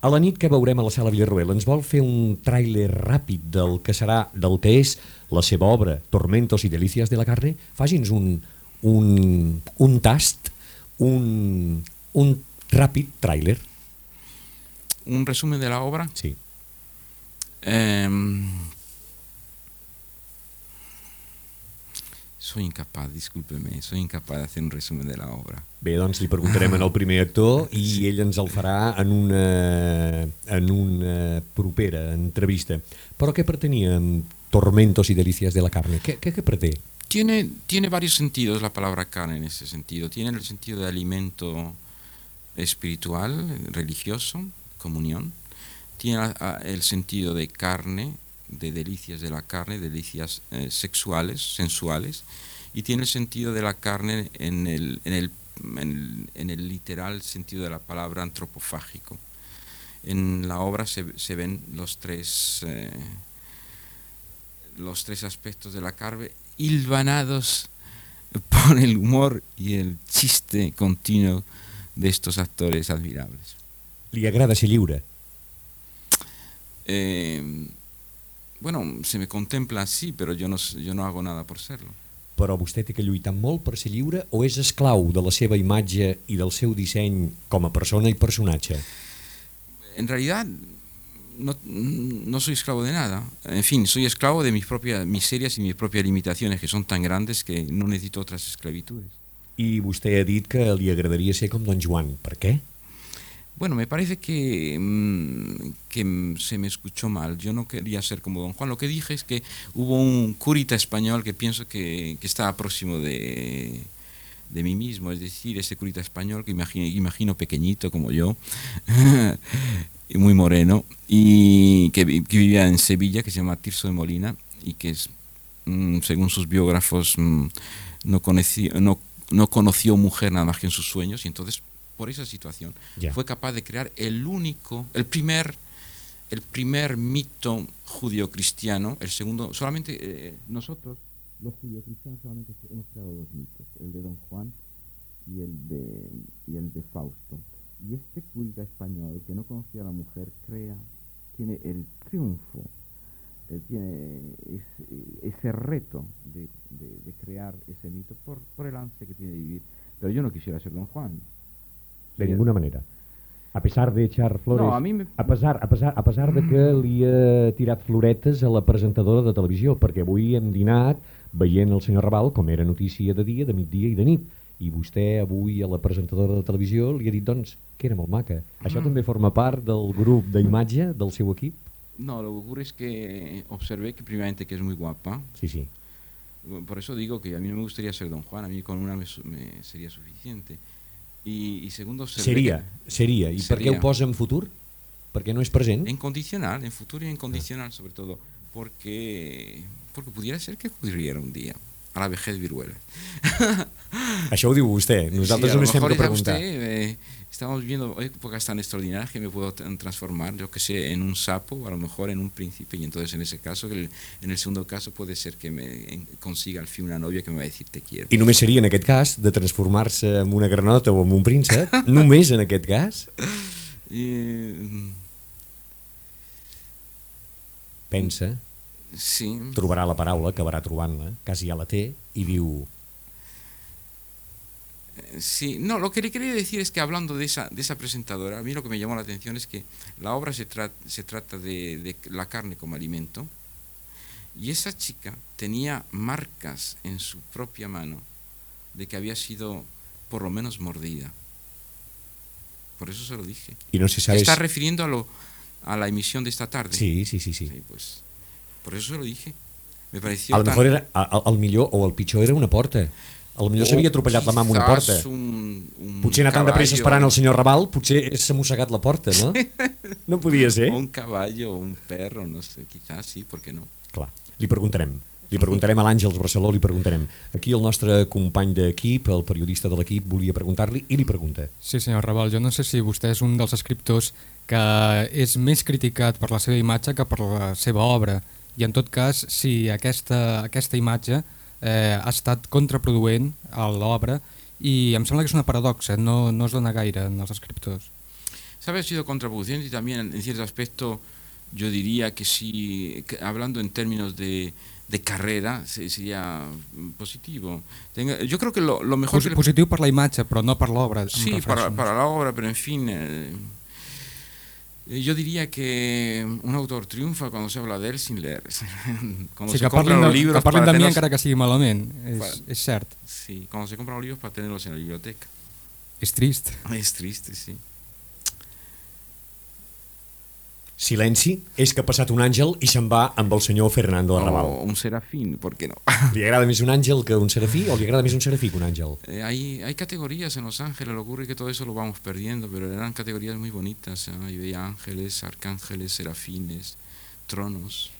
A la nit que veurem a la sala Villarroel ens vol fer un tràiler ràpid del que serà, del que és la seva obra, Tormentos i delícies de la carne? Fagi'ns un, un, un tast, un, un ràpid tràiler. Un resumen de la obra. Sí. Eh, soy incapaz, discúlpeme, soy incapaz de hacer un resumen de la obra. Bé, doncs li preguntarem el primer actor i sí. ell ens el farà en una, en una propera entrevista. Però què pretenia Tormentos y delicias de la carne? ¿Qué, qué, qué pretende? Tiene, tiene varios sentidos la palabra carne en ese sentido. Tiene el sentido de alimento espiritual, religioso, comunión. Tiene el sentido de carne, de delicias de la carne, delicias eh, sexuales, sensuales, y tiene el sentido de la carne en el, en el, en el, literal sentido de la palabra antropofágico. En la obra se, se ven los tres, eh, los tres aspectos de la carne hilvanados por el humor y el chiste continuo de estos actores admirables. ¿Le agrada ese lliure? Eh, bueno, se me contempla así, pero yo no, yo no hago nada por serlo. Però vostè té que lluitar molt per ser lliure o és esclau de la seva imatge i del seu disseny com a persona i personatge? En realidad no, no soy esclavo de nada. En fin, soy esclavo de mis propias miserias y mis propias limitaciones, que son tan grandes que no necesito otras esclavitudes. I vostè ha dit que li agradaria ser com Don Juan. Per què? Bueno, me parece que, mmm, que se me escuchó mal. Yo no quería ser como don Juan. Lo que dije es que hubo un curita español que pienso que, que estaba próximo de, de mí mismo, es decir, ese curita español que imagino, imagino pequeñito como yo, muy moreno, y que, vivía en Sevilla, que se llama Tirso de Molina, y que es, mmm, según sus biógrafos, mmm, no, conoció, no, no conoció mujer nada más que en sus sueños, y entonces por esa situación, yeah. fue capaz de crear el único, el primer, el primer mito judío-cristiano, el segundo, solamente eh, nosotros, los judío-cristianos, solamente hemos creado dos mitos, el de Don Juan y el de, y el de Fausto. Y este curita español, que no conocía a la mujer, crea, tiene el triunfo, eh, tiene ese, ese reto de, de, de, crear ese mito por, por el ansia que tiene de vivir. Pero yo no quisiera ser Don Juan, de ninguna manera. A pesar de echar flores, no, a, mi me... a, pesar, a, pesar, a pesar de que li ha tirat floretes a la presentadora de televisió, perquè avui hem dinat veient el senyor Raval com era notícia de dia, de migdia i de nit. I vostè avui a la presentadora de televisió li ha dit doncs, que era molt maca. Això mm. també forma part del grup d'imatge del seu equip? No, lo que ocurre es que observé que primeramente que es muy guapa. Sí, sí. Por eso digo que a mí no me gustaría ser Don Juan, a mí con una me, me sería suficiente. I, i segundo... Seria, seria. I seria. per què ho posa en futur? Perquè no és present? En condicional, en futur y en condicional ah. sobre todo, porque, porque pudiera ser que ocurriera un día a la vejez viruela. Això ho diu vostè, nosaltres sí, només fem que preguntar. Usted, eh, estamos viviendo épocas tan extraordinarias que me puedo transformar, yo que sé, en un sapo, a lo mejor en un príncipe, y entonces en ese caso, en el segundo caso puede ser que me consiga al fin una novia que me va a decir te quiero. I només seria en aquest cas de transformar-se en una granota o en un príncep? només en aquest cas? I... Pensa, sí. trobarà la paraula, acabarà trobant-la, quasi ja la té, i diu Sí, no, lo que le quería decir es que hablando de esa, de esa presentadora, a mí lo que me llamó la atención es que la obra se, tra se trata de, de, la carne como alimento y esa chica tenía marcas en su propia mano de que había sido por lo menos mordida. Por eso se lo dije. Y no se sabe... ¿Está refiriendo a, lo, a la emisión de esta tarde? Sí, sí, sí. sí. sí pues, por eso se lo dije. Me pareció a lo mejor tan... era, al, al millor o el pitjor era una porta a lo millor s'havia atropellat la mà amb una porta. Un, un potser anar tan de pressa esperant el senyor Raval, potser s'ha mossegat la porta, no? No podia ser. un caballo, un perro, no sé, quizás sí, ¿por qué no? Clar, li preguntarem. Li preguntarem a l'Àngels Barceló, li preguntarem. Aquí el nostre company d'equip, el periodista de l'equip, volia preguntar-li i li pregunta. Sí, senyor Raval, jo no sé si vostè és un dels escriptors que és més criticat per la seva imatge que per la seva obra. I en tot cas, si aquesta, aquesta imatge eh, ha estat contraproduent a l'obra i em sembla que és una paradoxa, no, no es dona gaire en els escriptors. ¿sabes? Ha sido contraproducente y también en cierto aspecto yo diría que sí, que hablando en términos de, de carrera, se- sería positivo. Tenga- yo creo que lo, lo mejor... Pos que le- positiu per la imatge, però no per l'obra. Sí, refereixo. para, para la obra, pero en fin, eh, yo diría que un autor triunfa cuando se habla de él sin leer. cuando Sí, se que los de, libros que parlin para de mi tenerlos- encara que sigui malament, és, Bueno. és cert. Sí, cuando se compran libros para tenerlos en la biblioteca. És trist. Es triste, sí. Silenci és que ha passat un àngel i se'n va amb el senyor Fernando Arrabal. O un serafín, ¿por qué no? Li agrada més un àngel que un serafí o li agrada més un serafí que un àngel? Eh, hay, hay categorías en Los Ángeles, lo ocurre que todo eso lo vamos perdiendo, pero eran categorías muy bonitas. ¿eh? Ahí veía ángeles, arcángeles, serafines, tronos.